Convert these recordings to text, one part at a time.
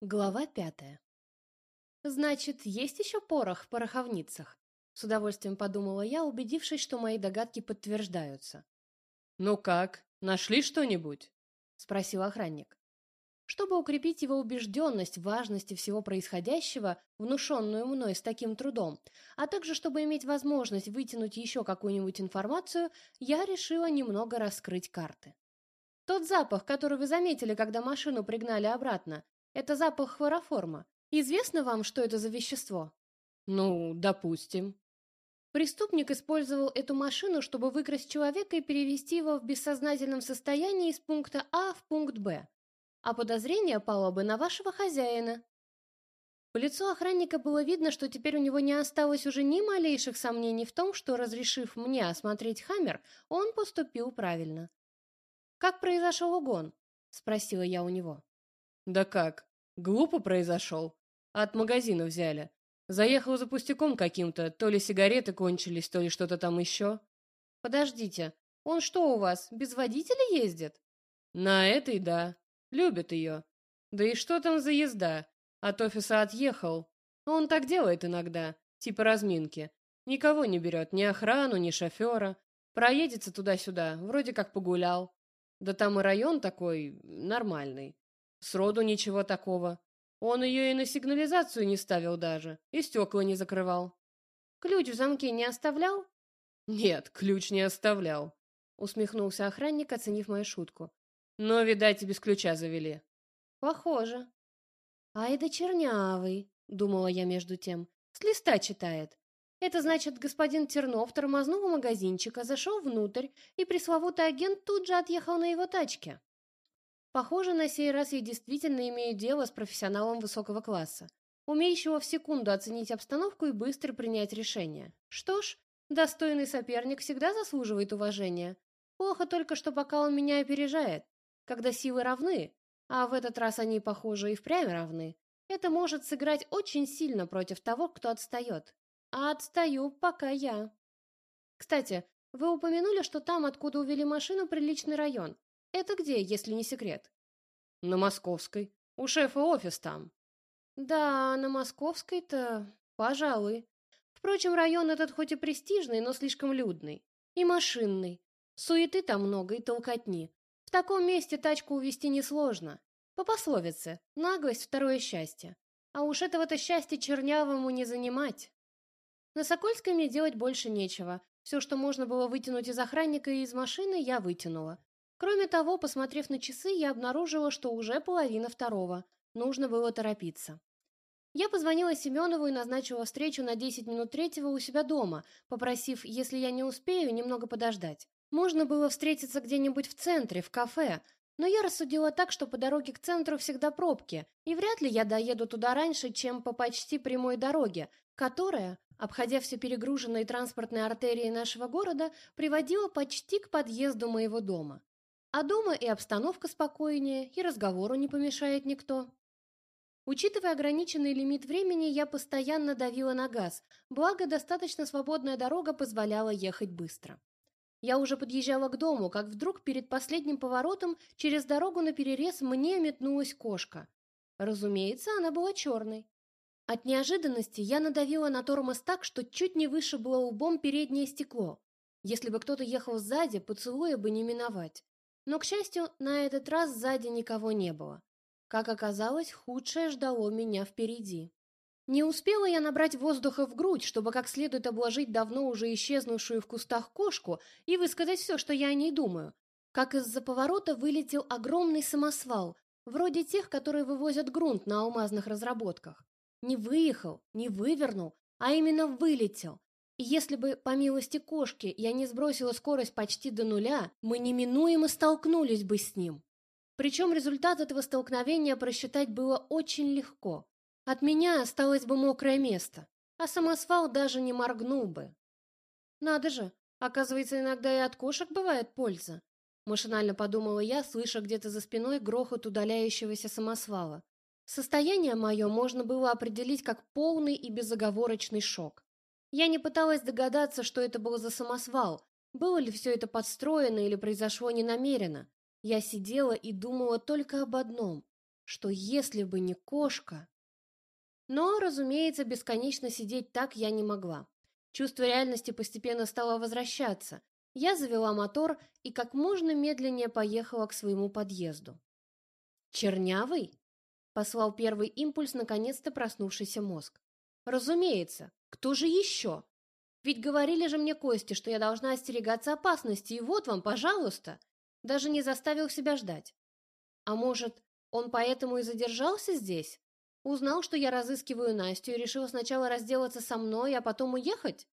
Глава пятая. Значит, есть еще порох в пороховницах? С удовольствием подумала я, убедившись, что мои догадки подтверждаются. Ну как, нашли что-нибудь? Спросил охранник. Чтобы укрепить его убежденность в важности всего происходящего, внушенную мной с таким трудом, а также чтобы иметь возможность вытянуть еще какую-нибудь информацию, я решила немного раскрыть карты. Тот запах, который вы заметили, когда машину пригнали обратно, это запах хлороформа. Известно вам, что это за вещество? Ну, допустим. Преступник использовал эту машину, чтобы выкрасть человека и перевести его в бессознательном состоянии из пункта А в пункт Б. А подозрение пало бы на вашего хозяина. По лицу охранника было видно, что теперь у него не осталось уже ни малейших сомнений в том, что, разрешив мне осмотреть Хаммер, он поступил правильно. «Как произошел угон?» — спросила я у него. Да как? Глупо произошел. От магазина взяли. Заехал за пустяком каким-то, то ли сигареты кончились, то ли что-то там еще. Подождите, он что у вас, без водителя ездит? На этой, да. Любит ее. Да и что там за езда? От офиса отъехал. Он так делает иногда, типа разминки. Никого не берет, ни охрану, ни шофера. Проедется туда-сюда, вроде как погулял. Да там и район такой нормальный. Сроду ничего такого. Он ее и на сигнализацию не ставил даже, и стекла не закрывал. Ключ в замке не оставлял? Нет, ключ не оставлял. Усмехнулся охранник, оценив мою шутку. Но, видать, и без ключа завели. Похоже. Ай да чернявый, думала я между тем. С листа читает. Это значит, господин Тернов тормознул у магазинчика, зашел внутрь, и пресловутый агент тут же отъехал на его тачке. Похоже, на сей раз я действительно имею дело с профессионалом высокого класса, умеющего в секунду оценить обстановку и быстро принять решение. Что ж, достойный соперник всегда заслуживает уважения. Плохо только, что пока он меня опережает. Когда силы равны, а в этот раз они, похоже, и впрямь равны, это может сыграть очень сильно против того, кто отстает. А отстаю пока я. Кстати, вы упомянули, что там, откуда увели машину, приличный район. Это где, если не секрет? На Московской. У шефа офис там. Да, на Московской-то, пожалуй. Впрочем, район этот хоть и престижный, но слишком людный. И машинный. Суеты там много и толкотни. В таком месте тачку увести несложно. По пословице «наглость – второе счастье». А уж этого-то счастья чернявому не занимать. На Сокольской мне делать больше нечего. Все, что можно было вытянуть из охранника и из машины, я вытянула. Кроме того, посмотрев на часы, я обнаружила, что уже половина второго. Нужно было торопиться. Я позвонила Семенову и назначила встречу на 10 минут третьего у себя дома, попросив, если я не успею, немного подождать. Можно было встретиться где-нибудь в центре, в кафе, но я рассудила так, что по дороге к центру всегда пробки, и вряд ли я доеду туда раньше, чем по почти прямой дороге, которая, обходя все перегруженные транспортные артерии нашего города, приводила почти к подъезду моего дома. А дома и обстановка спокойнее, и разговору не помешает никто. Учитывая ограниченный лимит времени, я постоянно давила на газ, благо достаточно свободная дорога позволяла ехать быстро. Я уже подъезжала к дому, как вдруг перед последним поворотом через дорогу на перерез мне метнулась кошка. Разумеется, она была черной. От неожиданности я надавила на тормоз так, что чуть не вышибло лбом переднее стекло. Если бы кто-то ехал сзади, поцелуя бы не миновать. Но, к счастью, на этот раз сзади никого не было. Как оказалось, худшее ждало меня впереди. Не успела я набрать воздуха в грудь, чтобы как следует обложить давно уже исчезнувшую в кустах кошку и высказать все, что я о ней думаю. Как из-за поворота вылетел огромный самосвал, вроде тех, которые вывозят грунт на алмазных разработках. Не выехал, не вывернул, а именно вылетел, если бы, по милости кошки, я не сбросила скорость почти до нуля, мы неминуемо столкнулись бы с ним. Причем результат этого столкновения просчитать было очень легко. От меня осталось бы мокрое место, а самосвал даже не моргнул бы. Надо же, оказывается, иногда и от кошек бывает польза. Машинально подумала я, слыша где-то за спиной грохот удаляющегося самосвала. Состояние мое можно было определить как полный и безоговорочный шок. Я не пыталась догадаться, что это был за самосвал, было ли все это подстроено или произошло ненамеренно. Я сидела и думала только об одном. что если бы не кошка... Но, разумеется, бесконечно сидеть так я не могла. Чувство реальности постепенно стало возвращаться. Я завела мотор и как можно медленнее поехала к своему подъезду. «Чернявый?» — послал первый импульс наконец-то проснувшийся мозг. «Разумеется. Кто же еще? Ведь говорили же мне Кости, что я должна остерегаться опасности, и вот вам, пожалуйста!» Даже не заставил себя ждать. А может, он поэтому и задержался здесь? Узнал, что я разыскиваю Настю, и решил сначала разделаться со мной, а потом уехать?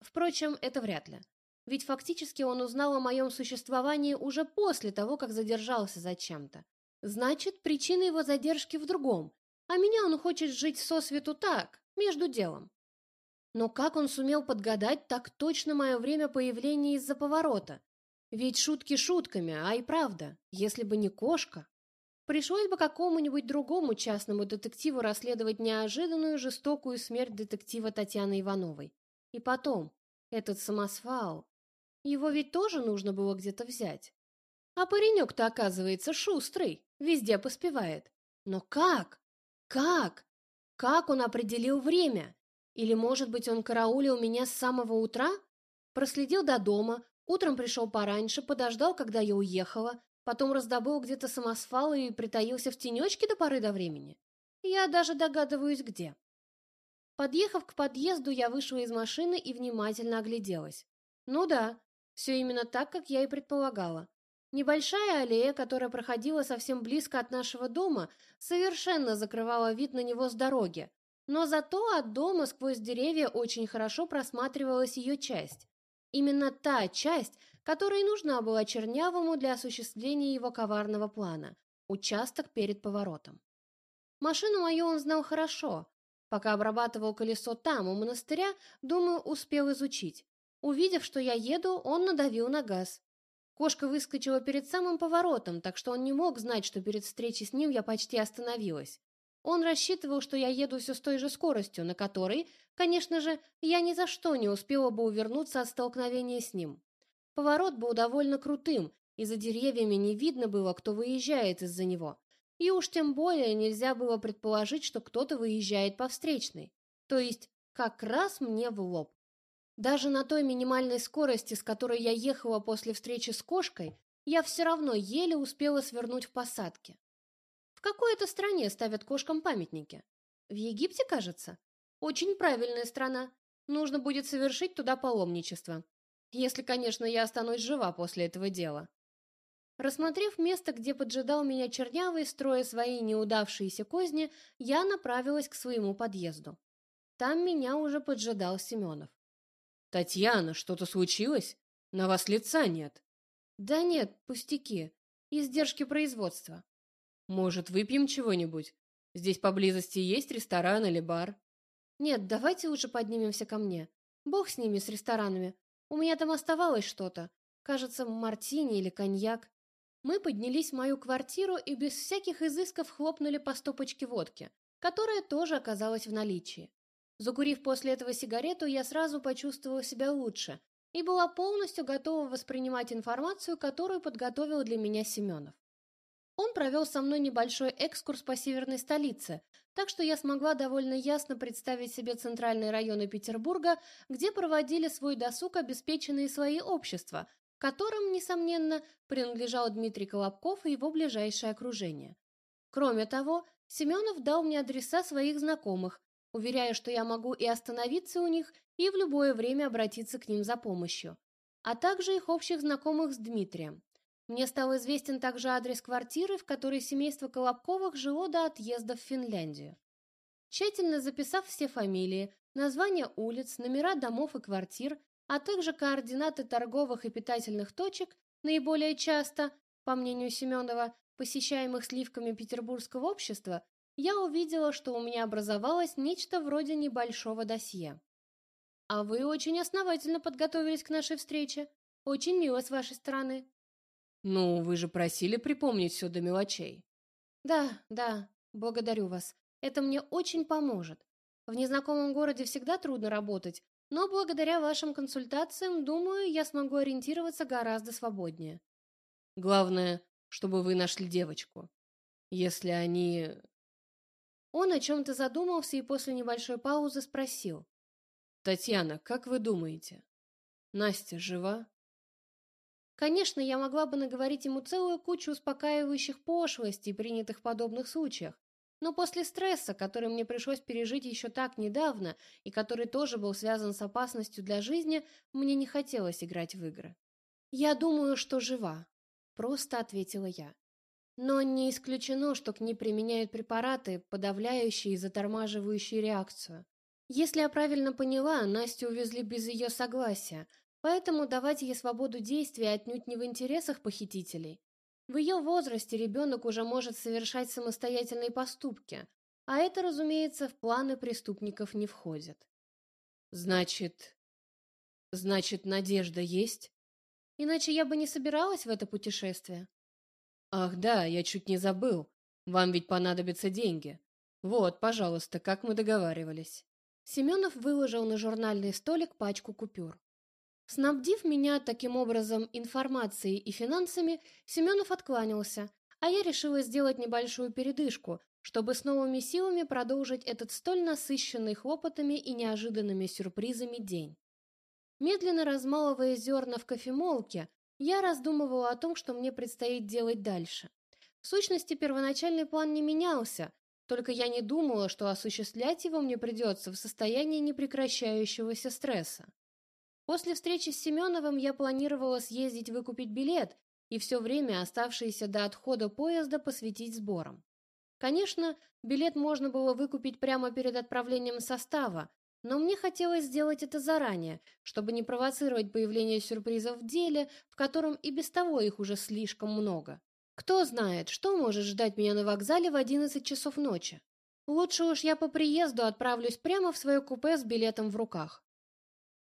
Впрочем, это вряд ли. Ведь фактически он узнал о моем существовании уже после того, как задержался зачем-то. Значит, причина его задержки в другом, а меня он хочет жить сосвету так, между делом. Но как он сумел подгадать так точно мое время появления из-за поворота? Ведь шутки шутками, а и правда, если бы не кошка... Пришлось бы какому-нибудь другому частному детективу расследовать неожиданную жестокую смерть детектива Татьяны Ивановой. И потом, этот самосвал... Его ведь тоже нужно было где-то взять. А паренек-то, оказывается, шустрый, везде поспевает. Но как? Как? Как он определил время? Или, может быть, он караулил меня с самого утра? Проследил до дома, утром пришел пораньше, подождал, когда я уехала, потом раздобыл где-то самосвал и притаился в тенечке до поры до времени. Я даже догадываюсь, где. Подъехав к подъезду, я вышла из машины и внимательно огляделась. Ну да, все именно так, как я и предполагала. Небольшая аллея, которая проходила совсем близко от нашего дома, совершенно закрывала вид на него с дороги, но зато от дома сквозь деревья очень хорошо просматривалась ее часть. Именно та часть, которая нужна была Чернявому для осуществления его коварного плана – участок перед поворотом. Машину мою он знал хорошо. Пока обрабатывал колесо там, у монастыря, думаю, успел изучить. Увидев, что я еду, он надавил на газ. Кошка выскочила перед самым поворотом, так что он не мог знать, что перед встречей с ним я почти остановилась. Он рассчитывал, что я еду все с той же скоростью, на которой, конечно же, я ни за что не успела бы увернуться от столкновения с ним. Поворот был довольно крутым, и за деревьями не видно было, кто выезжает из-за него. И уж тем более нельзя было предположить, что кто-то выезжает по встречной. То есть как раз мне в лоб. Даже на той минимальной скорости, с которой я ехала после встречи с кошкой, я все равно еле успела свернуть в посадке. В какой это стране ставят кошкам памятники? В Египте, кажется? Очень правильная страна. Нужно будет совершить туда паломничество. Если, конечно, я останусь жива после этого дела. Рассмотрев место, где поджидал меня чернявый, строя свои неудавшиеся козни, я направилась к своему подъезду. Там меня уже поджидал Семенов. «Татьяна, что-то случилось? На вас лица нет». «Да нет, пустяки. Издержки производства». «Может, выпьем чего-нибудь? Здесь поблизости есть ресторан или бар?» «Нет, давайте лучше поднимемся ко мне. Бог с ними, с ресторанами. У меня там оставалось что-то. Кажется, мартини или коньяк». Мы поднялись в мою квартиру и без всяких изысков хлопнули по стопочке водки, которая тоже оказалась в наличии. Закурив после этого сигарету, я сразу почувствовала себя лучше и была полностью готова воспринимать информацию, которую подготовил для меня Семенов. Он провел со мной небольшой экскурс по северной столице, так что я смогла довольно ясно представить себе центральные районы Петербурга, где проводили свой досуг обеспеченные свои общества, которым, несомненно, принадлежал Дмитрий Колобков и его ближайшее окружение. Кроме того, Семенов дал мне адреса своих знакомых, уверяя, что я могу и остановиться у них, и в любое время обратиться к ним за помощью, а также их общих знакомых с Дмитрием. Мне стал известен также адрес квартиры, в которой семейство Колобковых жило до отъезда в Финляндию. Тщательно записав все фамилии, названия улиц, номера домов и квартир, а также координаты торговых и питательных точек, наиболее часто, по мнению Семенова, посещаемых сливками петербургского общества, я увидела, что у меня образовалось нечто вроде небольшого досье. А вы очень основательно подготовились к нашей встрече. Очень мило с вашей стороны. Ну, вы же просили припомнить все до мелочей. Да, да, благодарю вас. Это мне очень поможет. В незнакомом городе всегда трудно работать, но благодаря вашим консультациям, думаю, я смогу ориентироваться гораздо свободнее. Главное, чтобы вы нашли девочку. Если они... Он о чем-то задумался и после небольшой паузы спросил. «Татьяна, как вы думаете, Настя жива?» Конечно, я могла бы наговорить ему целую кучу успокаивающих пошлостей, принятых в подобных случаях, но после стресса, который мне пришлось пережить еще так недавно и который тоже был связан с опасностью для жизни, мне не хотелось играть в игры. «Я думаю, что жива», — просто ответила я. Но не исключено, что к ней применяют препараты, подавляющие и затормаживающие реакцию. Если я правильно поняла, Настю увезли без ее согласия, поэтому давать ей свободу действия отнюдь не в интересах похитителей. В ее возрасте ребенок уже может совершать самостоятельные поступки, а это, разумеется, в планы преступников не входит. Значит... Значит, надежда есть? Иначе я бы не собиралась в это путешествие. Ах да, я чуть не забыл. Вам ведь понадобятся деньги. Вот, пожалуйста, как мы договаривались. Семенов выложил на журнальный столик пачку купюр. Снабдив меня таким образом информацией и финансами, Семенов откланялся, а я решила сделать небольшую передышку, чтобы с новыми силами продолжить этот столь насыщенный хлопотами и неожиданными сюрпризами день. Медленно размалывая зерна в кофемолке, я раздумывала о том, что мне предстоит делать дальше. В сущности, первоначальный план не менялся, только я не думала, что осуществлять его мне придется в состоянии непрекращающегося стресса. После встречи с Семеновым я планировала съездить выкупить билет и все время, оставшееся до отхода поезда, посвятить сборам. Конечно, билет можно было выкупить прямо перед отправлением состава, но мне хотелось сделать это заранее, чтобы не провоцировать появление сюрпризов в деле, в котором и без того их уже слишком много. Кто знает, что может ждать меня на вокзале в 11 часов ночи. Лучше уж я по приезду отправлюсь прямо в свое купе с билетом в руках.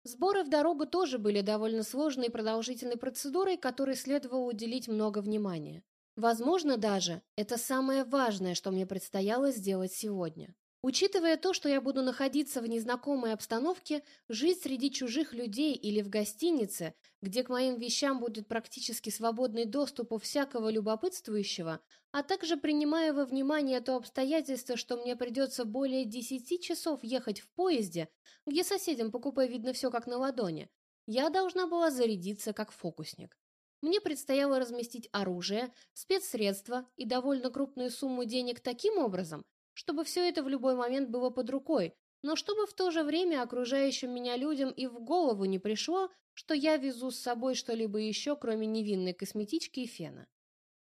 Сборы в дорогу тоже были довольно сложной и продолжительной процедурой, которой следовало уделить много внимания. Возможно, даже это самое важное, что мне предстояло сделать сегодня. Учитывая то, что я буду находиться в незнакомой обстановке, жить среди чужих людей или в гостинице, где к моим вещам будет практически свободный доступ у всякого любопытствующего, а также принимая во внимание то обстоятельство, что мне придется более десяти часов ехать в поезде, где соседям по купе видно все как на ладони, я должна была зарядиться как фокусник. Мне предстояло разместить оружие, спецсредства и довольно крупную сумму денег таким образом, чтобы все это в любой момент было под рукой, но чтобы в то же время окружающим меня людям и в голову не пришло, что я везу с собой что-либо еще, кроме невинной косметички и фена.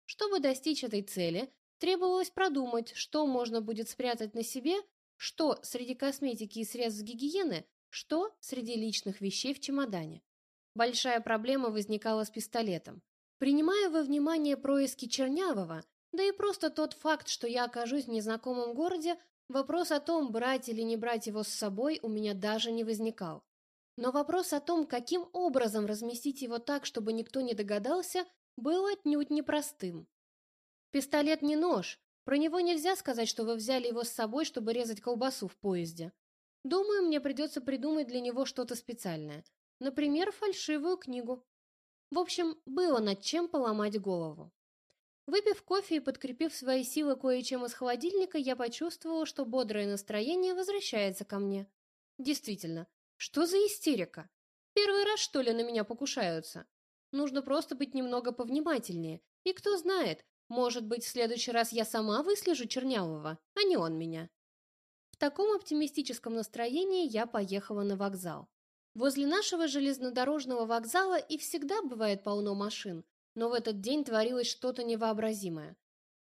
Чтобы достичь этой цели, требовалось продумать, что можно будет спрятать на себе, что среди косметики и средств гигиены, что среди личных вещей в чемодане. Большая проблема возникала с пистолетом. Принимая во внимание происки Чернявого, да и просто тот факт, что я окажусь в незнакомом городе, вопрос о том, брать или не брать его с собой, у меня даже не возникал. Но вопрос о том, каким образом разместить его так, чтобы никто не догадался, был отнюдь непростым. Пистолет не нож, про него нельзя сказать, что вы взяли его с собой, чтобы резать колбасу в поезде. Думаю, мне придется придумать для него что-то специальное. Например, фальшивую книгу. В общем, было над чем поломать голову. Выпив кофе и подкрепив свои силы кое-чем из холодильника, я почувствовала, что бодрое настроение возвращается ко мне. Действительно, что за истерика? Первый раз, что ли, на меня покушаются? Нужно просто быть немного повнимательнее. И кто знает, может быть, в следующий раз я сама выслежу Чернявого, а не он меня. В таком оптимистическом настроении я поехала на вокзал. Возле нашего железнодорожного вокзала и всегда бывает полно машин, но в этот день творилось что-то невообразимое.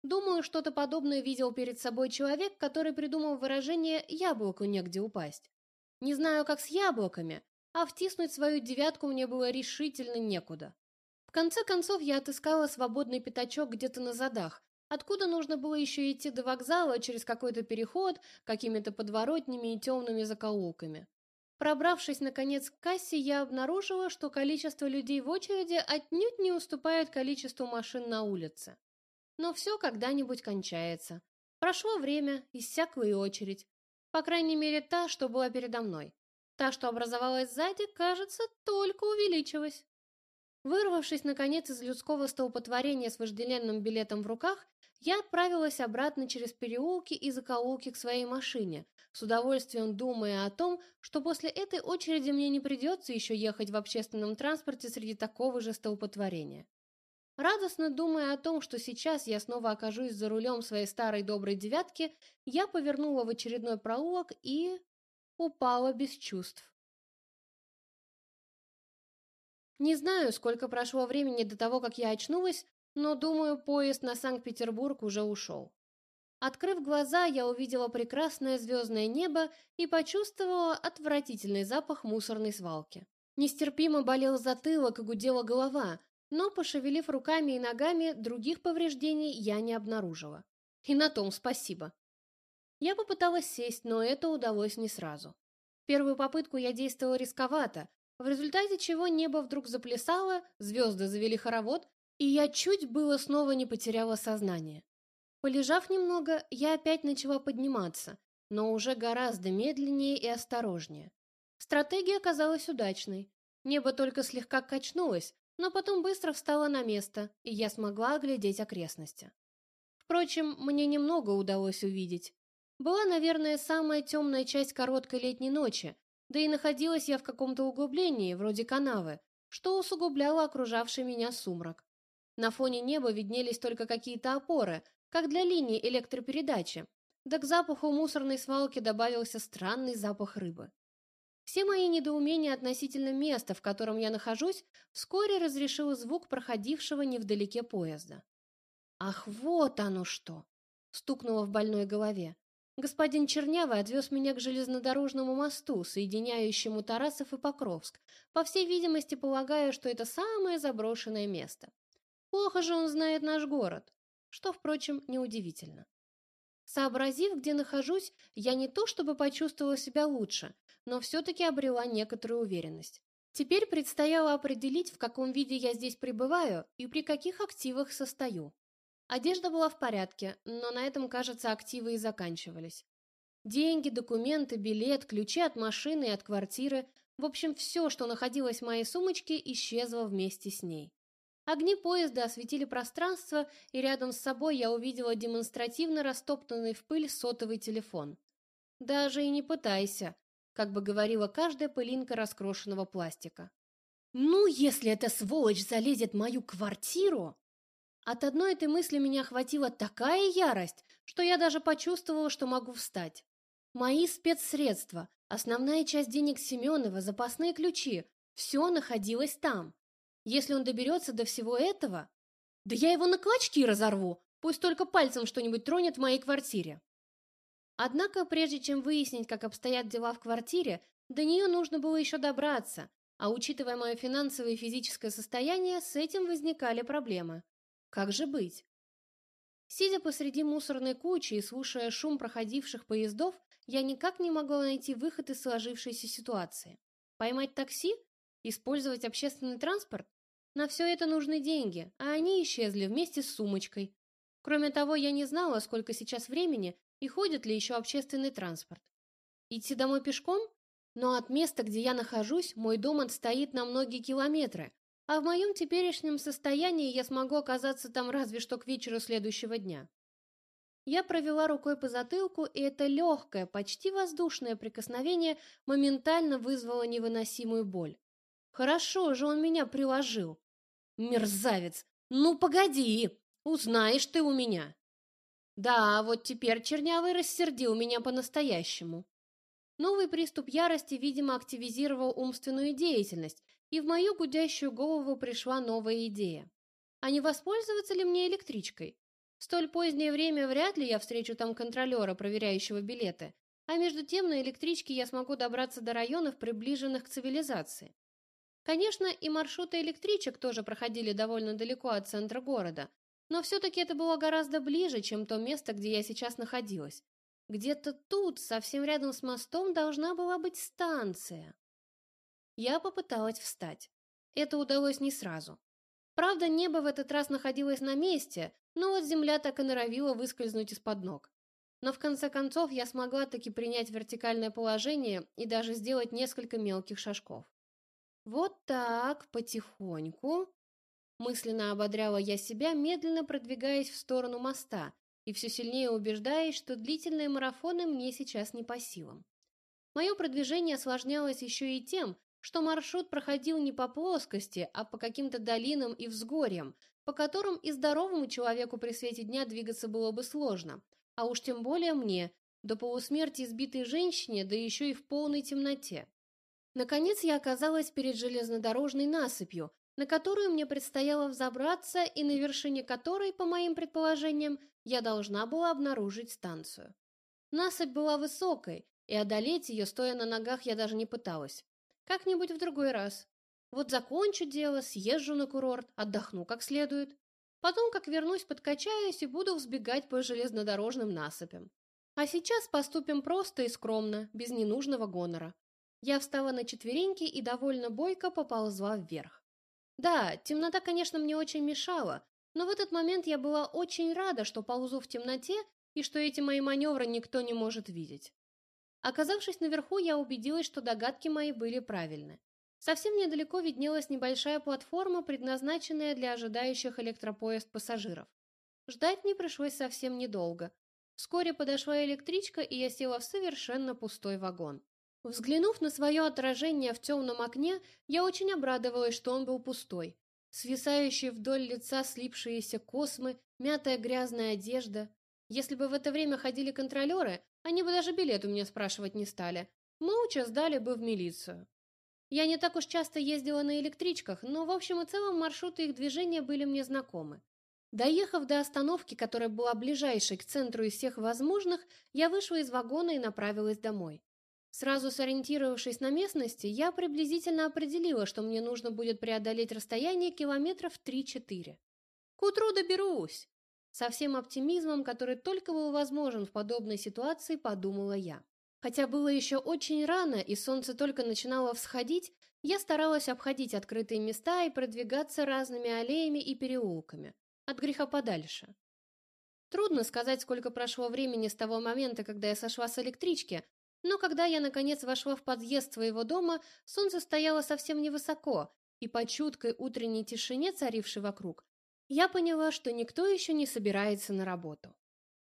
Думаю, что-то подобное видел перед собой человек, который придумал выражение «яблоку негде упасть». Не знаю, как с яблоками, а втиснуть свою девятку мне было решительно некуда. В конце концов, я отыскала свободный пятачок где-то на задах, откуда нужно было еще идти до вокзала через какой-то переход, какими-то подворотнями и темными закоулками. Пробравшись, наконец, к кассе, я обнаружила, что количество людей в очереди отнюдь не уступает количеству машин на улице. Но все когда-нибудь кончается. Прошло время, иссякла и очередь. По крайней мере, та, что была передо мной. Та, что образовалась сзади, кажется, только увеличилась. Вырвавшись, наконец, из людского столпотворения с вожделенным билетом в руках, я отправилась обратно через переулки и закоулки к своей машине, с удовольствием думая о том, что после этой очереди мне не придется еще ехать в общественном транспорте среди такого же столпотворения. Радостно думая о том, что сейчас я снова окажусь за рулем своей старой доброй девятки, я повернула в очередной проулок и... упала без чувств. Не знаю, сколько прошло времени до того, как я очнулась, но, думаю, поезд на Санкт-Петербург уже ушел. Открыв глаза, я увидела прекрасное звездное небо и почувствовала отвратительный запах мусорной свалки. Нестерпимо болел затылок и гудела голова, но, пошевелив руками и ногами, других повреждений я не обнаружила. И на том спасибо. Я попыталась сесть, но это удалось не сразу. Первую попытку я действовала рисковато, в результате чего небо вдруг заплясало, звезды завели хоровод, и я чуть было снова не потеряла сознание. Полежав немного, я опять начала подниматься, но уже гораздо медленнее и осторожнее. Стратегия оказалась удачной. Небо только слегка качнулось, но потом быстро встало на место, и я смогла оглядеть окрестности. Впрочем, мне немного удалось увидеть. Была, наверное, самая темная часть короткой летней ночи, да и находилась я в каком-то углублении, вроде канавы, что усугубляло окружавший меня сумрак. На фоне неба виднелись только какие-то опоры, как для линии электропередачи, да к запаху мусорной свалки добавился странный запах рыбы. Все мои недоумения относительно места, в котором я нахожусь, вскоре разрешил звук проходившего невдалеке поезда. «Ах, вот оно что!» — стукнуло в больной голове. Господин Чернявый отвез меня к железнодорожному мосту, соединяющему Тарасов и Покровск, по всей видимости полагая, что это самое заброшенное место. Плохо же он знает наш город, что, впрочем, неудивительно. Сообразив, где нахожусь, я не то чтобы почувствовала себя лучше, но все-таки обрела некоторую уверенность. Теперь предстояло определить, в каком виде я здесь пребываю и при каких активах состою. Одежда была в порядке, но на этом, кажется, активы и заканчивались. Деньги, документы, билет, ключи от машины и от квартиры, в общем, все, что находилось в моей сумочке, исчезло вместе с ней. Огни поезда осветили пространство, и рядом с собой я увидела демонстративно растоптанный в пыль сотовый телефон. «Даже и не пытайся», как бы говорила каждая пылинка раскрошенного пластика. «Ну, если эта сволочь залезет в мою квартиру!» От одной этой мысли меня охватила такая ярость, что я даже почувствовала, что могу встать. Мои спецсредства, основная часть денег Семенова, запасные ключи – все находилось там. Если он доберется до всего этого, да я его на клочки разорву, пусть только пальцем что-нибудь тронет в моей квартире. Однако, прежде чем выяснить, как обстоят дела в квартире, до нее нужно было еще добраться, а учитывая мое финансовое и физическое состояние, с этим возникали проблемы. Как же быть? Сидя посреди мусорной кучи и слушая шум проходивших поездов, я никак не могла найти выход из сложившейся ситуации. Поймать такси? Использовать общественный транспорт? На все это нужны деньги, а они исчезли вместе с сумочкой. Кроме того, я не знала, сколько сейчас времени и ходит ли еще общественный транспорт. Идти домой пешком? Но от места, где я нахожусь, мой дом отстоит на многие километры, а в моем теперешнем состоянии я смогу оказаться там разве что к вечеру следующего дня. Я провела рукой по затылку, и это легкое, почти воздушное прикосновение моментально вызвало невыносимую боль. Хорошо же он меня приложил. Мерзавец! Ну, погоди! Узнаешь ты у меня. Да, вот теперь Чернявый рассердил меня по-настоящему. Новый приступ ярости, видимо, активизировал умственную деятельность, и в мою гудящую голову пришла новая идея. А не воспользоваться ли мне электричкой? В столь позднее время вряд ли я встречу там контролера, проверяющего билеты, а между тем на электричке я смогу добраться до районов, приближенных к цивилизации. Конечно, и маршруты электричек тоже проходили довольно далеко от центра города, но все-таки это было гораздо ближе, чем то место, где я сейчас находилась. Где-то тут, совсем рядом с мостом, должна была быть станция. Я попыталась встать. Это удалось не сразу. Правда, небо в этот раз находилось на месте, но вот земля так и норовила выскользнуть из-под ног. Но в конце концов я смогла таки принять вертикальное положение и даже сделать несколько мелких шажков. Вот так, потихоньку. мысленно ободряла я себя, медленно продвигаясь в сторону моста и все сильнее убеждаясь, что длительные марафоны мне сейчас не по силам. Мое продвижение осложнялось еще и тем, что маршрут проходил не по плоскости, а по каким-то долинам и взгорьям, по которым и здоровому человеку при свете дня двигаться было бы сложно, а уж тем более мне, до полусмерти избитой женщине, да еще и в полной темноте. Наконец я оказалась перед железнодорожной насыпью, на которую мне предстояло взобраться и на вершине которой, по моим предположениям, я должна была обнаружить станцию. Насыпь была высокой, и одолеть ее, стоя на ногах, я даже не пыталась. Как-нибудь в другой раз. Вот закончу дело, съезжу на курорт, отдохну как следует. Потом, как вернусь, подкачаюсь и буду взбегать по железнодорожным насыпям. А сейчас поступим просто и скромно, без ненужного гонора. Я встала на четвереньки и довольно бойко поползла вверх. Да, темнота, конечно, мне очень мешала, но в этот момент я была очень рада, что ползу в темноте и что эти мои маневры никто не может видеть. Оказавшись наверху, я убедилась, что догадки мои были правильны. Совсем недалеко виднелась небольшая платформа, предназначенная для ожидающих электропоезд пассажиров. Ждать мне пришлось совсем недолго. Вскоре подошла электричка, и я села в совершенно пустой вагон. Взглянув на свое отражение в темном окне, я очень обрадовалась, что он был пустой. Свисающие вдоль лица слипшиеся космы, мятая грязная одежда. Если бы в это время ходили контролеры, они бы даже билет у меня спрашивать не стали. Молча сдали бы в милицию. Я не так уж часто ездила на электричках, но в общем и целом маршруты их движения были мне знакомы. Доехав до остановки, которая была ближайшей к центру из всех возможных, я вышла из вагона и направилась домой. Сразу сориентировавшись на местности, я приблизительно определила, что мне нужно будет преодолеть расстояние километров 3-4. К утру доберусь! Со всем оптимизмом, который только был возможен в подобной ситуации, подумала я. Хотя было еще очень рано, и солнце только начинало всходить, я старалась обходить открытые места и продвигаться разными аллеями и переулками, от греха подальше. Трудно сказать, сколько прошло времени с того момента, когда я сошла с электрички, но когда я, наконец, вошла в подъезд своего дома, солнце стояло совсем невысоко, и по чуткой утренней тишине, царившей вокруг, я поняла, что никто еще не собирается на работу.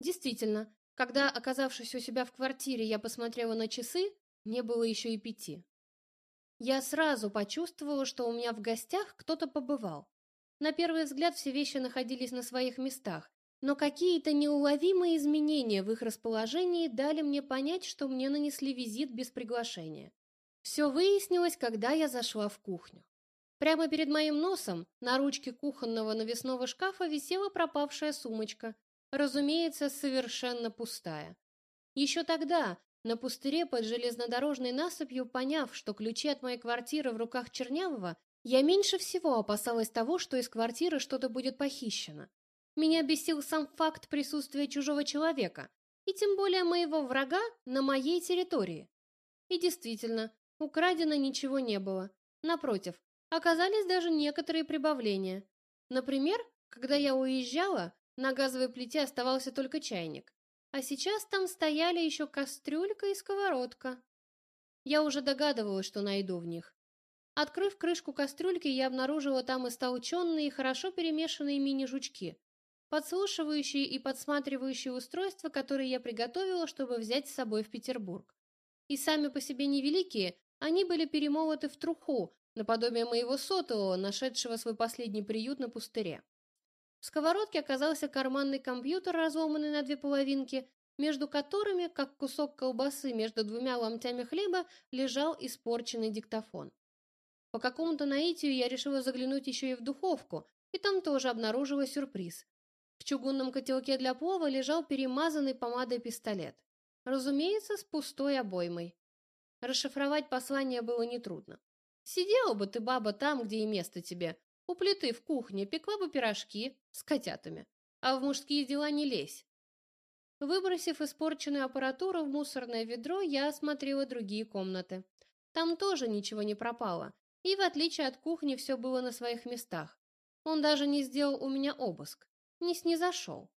Действительно, когда, оказавшись у себя в квартире, я посмотрела на часы, не было еще и пяти. Я сразу почувствовала, что у меня в гостях кто-то побывал. На первый взгляд все вещи находились на своих местах, но какие-то неуловимые изменения в их расположении дали мне понять, что мне нанесли визит без приглашения. Все выяснилось, когда я зашла в кухню. Прямо перед моим носом на ручке кухонного навесного шкафа висела пропавшая сумочка, разумеется, совершенно пустая. Еще тогда, на пустыре под железнодорожной насыпью, поняв, что ключи от моей квартиры в руках Чернявого, я меньше всего опасалась того, что из квартиры что-то будет похищено. Меня бесил сам факт присутствия чужого человека, и тем более моего врага на моей территории. И действительно, украдено ничего не было. Напротив, оказались даже некоторые прибавления. Например, когда я уезжала, на газовой плите оставался только чайник, а сейчас там стояли еще кастрюлька и сковородка. Я уже догадывалась, что найду в них. Открыв крышку кастрюльки, я обнаружила там истолченные и хорошо перемешанные мини-жучки, подслушивающие и подсматривающие устройства, которые я приготовила, чтобы взять с собой в Петербург. И сами по себе невеликие, они были перемолоты в труху, наподобие моего сотового, нашедшего свой последний приют на пустыре. В сковородке оказался карманный компьютер, разломанный на две половинки, между которыми, как кусок колбасы между двумя ломтями хлеба, лежал испорченный диктофон. По какому-то наитию я решила заглянуть еще и в духовку, и там тоже обнаружила сюрприз. В чугунном котелке для плова лежал перемазанный помадой пистолет. Разумеется, с пустой обоймой. Расшифровать послание было нетрудно. Сидела бы ты, баба, там, где и место тебе. У плиты в кухне пекла бы пирожки с котятами. А в мужские дела не лезь. Выбросив испорченную аппаратуру в мусорное ведро, я осмотрела другие комнаты. Там тоже ничего не пропало. И в отличие от кухни все было на своих местах. Он даже не сделал у меня обыск. Не снизошел.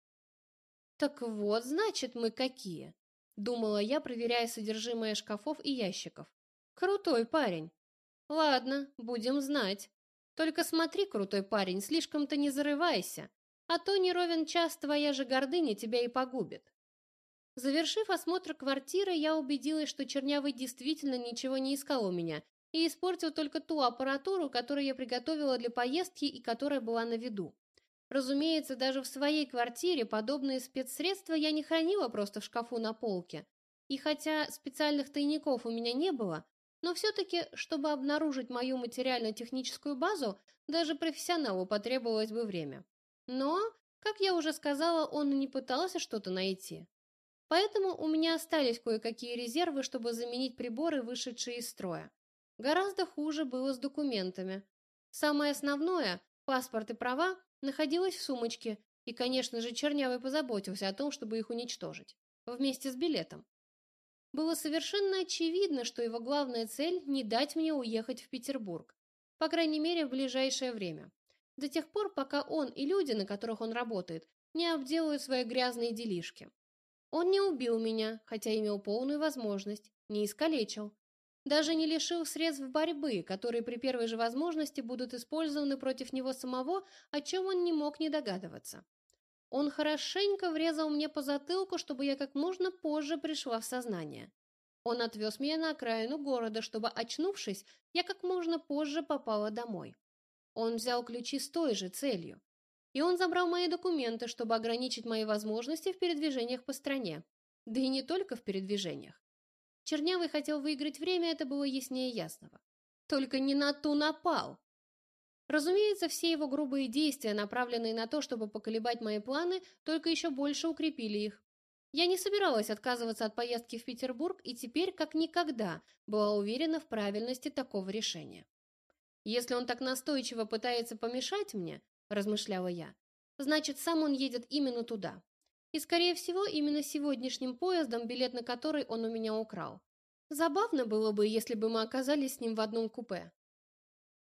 Так вот, значит, мы какие. Думала я, проверяя содержимое шкафов и ящиков. Крутой парень. Ладно, будем знать. Только смотри, крутой парень, слишком-то не зарывайся, а то не ровен час твоя же гордыня тебя и погубит. Завершив осмотр квартиры, я убедилась, что Чернявый действительно ничего не искал у меня и испортил только ту аппаратуру, которую я приготовила для поездки и которая была на виду. Разумеется, даже в своей квартире подобные спецсредства я не хранила просто в шкафу на полке. И хотя специальных тайников у меня не было, но все-таки, чтобы обнаружить мою материально-техническую базу, даже профессионалу потребовалось бы время. Но, как я уже сказала, он не пытался что-то найти. Поэтому у меня остались кое-какие резервы, чтобы заменить приборы, вышедшие из строя. Гораздо хуже было с документами. Самое основное, паспорт и права, находилось в сумочке, и, конечно же, Чернявый позаботился о том, чтобы их уничтожить. Вместе с билетом. Было совершенно очевидно, что его главная цель – не дать мне уехать в Петербург. По крайней мере, в ближайшее время. До тех пор, пока он и люди, на которых он работает, не обделают свои грязные делишки. Он не убил меня, хотя имел полную возможность, не искалечил. Даже не лишил средств борьбы, которые при первой же возможности будут использованы против него самого, о чем он не мог не догадываться. Он хорошенько врезал мне по затылку, чтобы я как можно позже пришла в сознание. Он отвез меня на окраину города, чтобы, очнувшись, я как можно позже попала домой. Он взял ключи с той же целью. И он забрал мои документы, чтобы ограничить мои возможности в передвижениях по стране. Да и не только в передвижениях. Чернявый хотел выиграть время, это было яснее ясного. Только не на ту напал. Разумеется, все его грубые действия, направленные на то, чтобы поколебать мои планы, только еще больше укрепили их. Я не собиралась отказываться от поездки в Петербург и теперь, как никогда, была уверена в правильности такого решения. «Если он так настойчиво пытается помешать мне», – размышляла я, – «значит, сам он едет именно туда. И, скорее всего, именно сегодняшним поездом, билет на который он у меня украл. Забавно было бы, если бы мы оказались с ним в одном купе.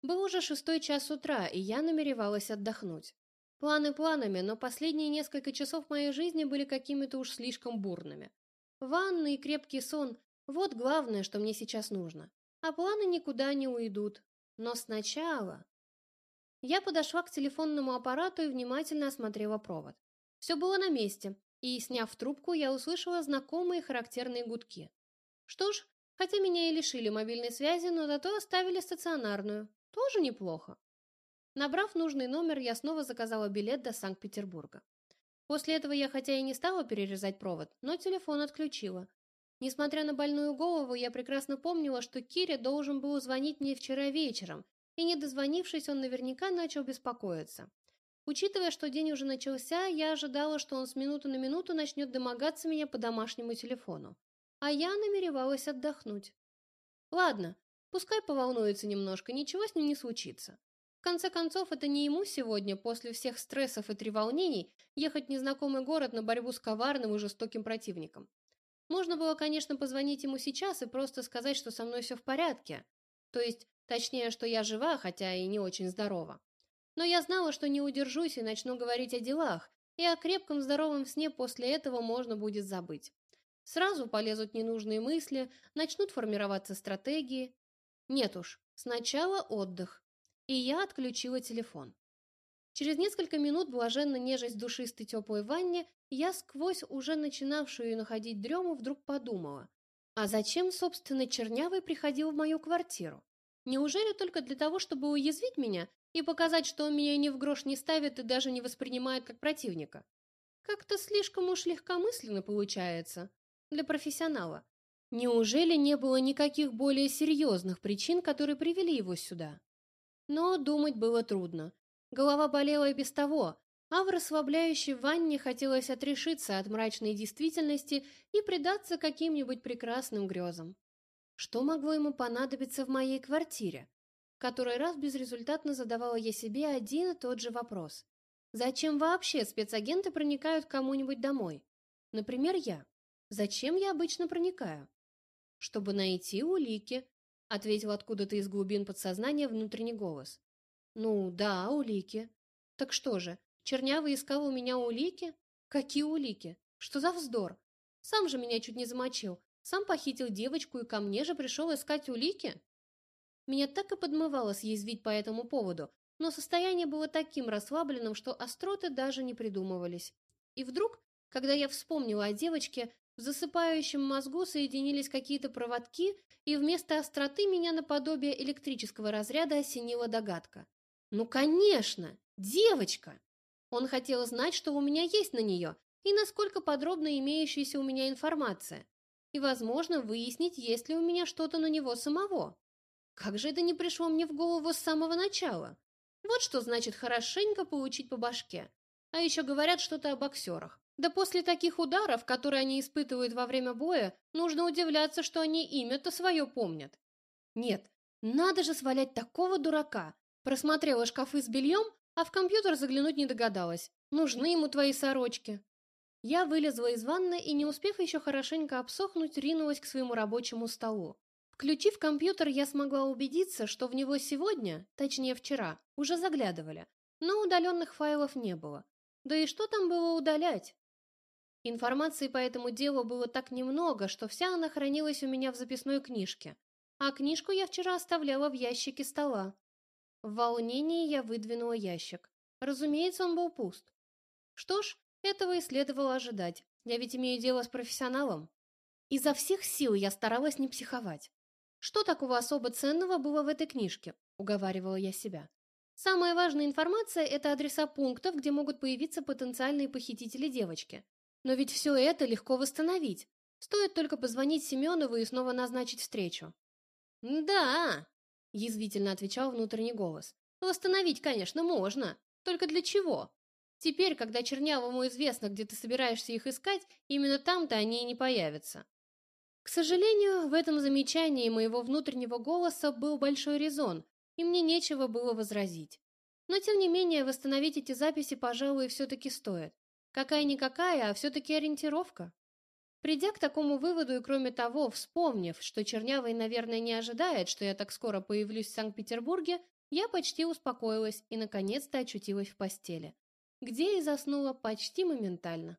Был уже шестой час утра, и я намеревалась отдохнуть. Планы планами, но последние несколько часов моей жизни были какими-то уж слишком бурными. Ванны и крепкий сон – вот главное, что мне сейчас нужно. А планы никуда не уйдут. Но сначала... Я подошла к телефонному аппарату и внимательно осмотрела провод. Все было на месте, и, сняв трубку, я услышала знакомые характерные гудки. Что ж, хотя меня и лишили мобильной связи, но зато оставили стационарную. Тоже неплохо. Набрав нужный номер, я снова заказала билет до Санкт-Петербурга. После этого я хотя и не стала перерезать провод, но телефон отключила. Несмотря на больную голову, я прекрасно помнила, что Кире должен был звонить мне вчера вечером, и не дозвонившись, он наверняка начал беспокоиться. Учитывая, что день уже начался, я ожидала, что он с минуты на минуту начнет домогаться меня по домашнему телефону. А я намеревалась отдохнуть. Ладно, Пускай поволнуется немножко, ничего с ним не случится. В конце концов, это не ему сегодня, после всех стрессов и треволнений, ехать в незнакомый город на борьбу с коварным и жестоким противником. Можно было, конечно, позвонить ему сейчас и просто сказать, что со мной все в порядке. То есть, точнее, что я жива, хотя и не очень здорова. Но я знала, что не удержусь и начну говорить о делах, и о крепком здоровом сне после этого можно будет забыть. Сразу полезут ненужные мысли, начнут формироваться стратегии, нет уж, сначала отдых. И я отключила телефон. Через несколько минут, блаженно нежесть душистой теплой ванне, я сквозь уже начинавшую находить дрему вдруг подумала, а зачем, собственно, Чернявый приходил в мою квартиру? Неужели только для того, чтобы уязвить меня и показать, что он меня ни в грош не ставит и даже не воспринимает как противника? Как-то слишком уж легкомысленно получается для профессионала. Неужели не было никаких более серьезных причин, которые привели его сюда? Но думать было трудно. Голова болела и без того, а в расслабляющей ванне хотелось отрешиться от мрачной действительности и предаться каким-нибудь прекрасным грезам. Что могло ему понадобиться в моей квартире? Который раз безрезультатно задавала я себе один и тот же вопрос. Зачем вообще спецагенты проникают кому-нибудь домой? Например, я. Зачем я обычно проникаю? чтобы найти улики», — ответил откуда-то из глубин подсознания внутренний голос. «Ну, да, улики. Так что же, Чернявый искал у меня улики? Какие улики? Что за вздор? Сам же меня чуть не замочил, сам похитил девочку и ко мне же пришел искать улики?» Меня так и подмывало съязвить по этому поводу, но состояние было таким расслабленным, что остроты даже не придумывались. И вдруг, когда я вспомнила о девочке, в засыпающем мозгу соединились какие-то проводки, и вместо остроты меня наподобие электрического разряда осенила догадка. «Ну, конечно! Девочка!» Он хотел знать, что у меня есть на нее, и насколько подробно имеющаяся у меня информация, и, возможно, выяснить, есть ли у меня что-то на него самого. Как же это не пришло мне в голову с самого начала? Вот что значит хорошенько получить по башке. А еще говорят что-то о боксерах. Да после таких ударов, которые они испытывают во время боя, нужно удивляться, что они имя-то свое помнят. Нет, надо же свалять такого дурака. Просмотрела шкафы с бельем, а в компьютер заглянуть не догадалась. Нужны ему твои сорочки. Я вылезла из ванны и, не успев еще хорошенько обсохнуть, ринулась к своему рабочему столу. Включив компьютер, я смогла убедиться, что в него сегодня, точнее вчера, уже заглядывали, но удаленных файлов не было. Да и что там было удалять? Информации по этому делу было так немного, что вся она хранилась у меня в записной книжке, а книжку я вчера оставляла в ящике стола. В волнении я выдвинула ящик. Разумеется, он был пуст. Что ж, этого и следовало ожидать. Я ведь имею дело с профессионалом. Изо всех сил я старалась не психовать. Что такого особо ценного было в этой книжке? Уговаривала я себя. Самая важная информация – это адреса пунктов, где могут появиться потенциальные похитители девочки. Но ведь все это легко восстановить. Стоит только позвонить Семенову и снова назначить встречу. «Да», – язвительно отвечал внутренний голос. «Восстановить, конечно, можно. Только для чего? Теперь, когда Чернявому известно, где ты собираешься их искать, именно там-то они и не появятся. К сожалению, в этом замечании моего внутреннего голоса был большой резон, и мне нечего было возразить. Но, тем не менее, восстановить эти записи, пожалуй, все-таки стоит. Какая-никакая, а все-таки ориентировка. Придя к такому выводу и, кроме того, вспомнив, что Чернявый, наверное, не ожидает, что я так скоро появлюсь в Санкт-Петербурге, я почти успокоилась и, наконец-то, очутилась в постели где и заснула почти моментально.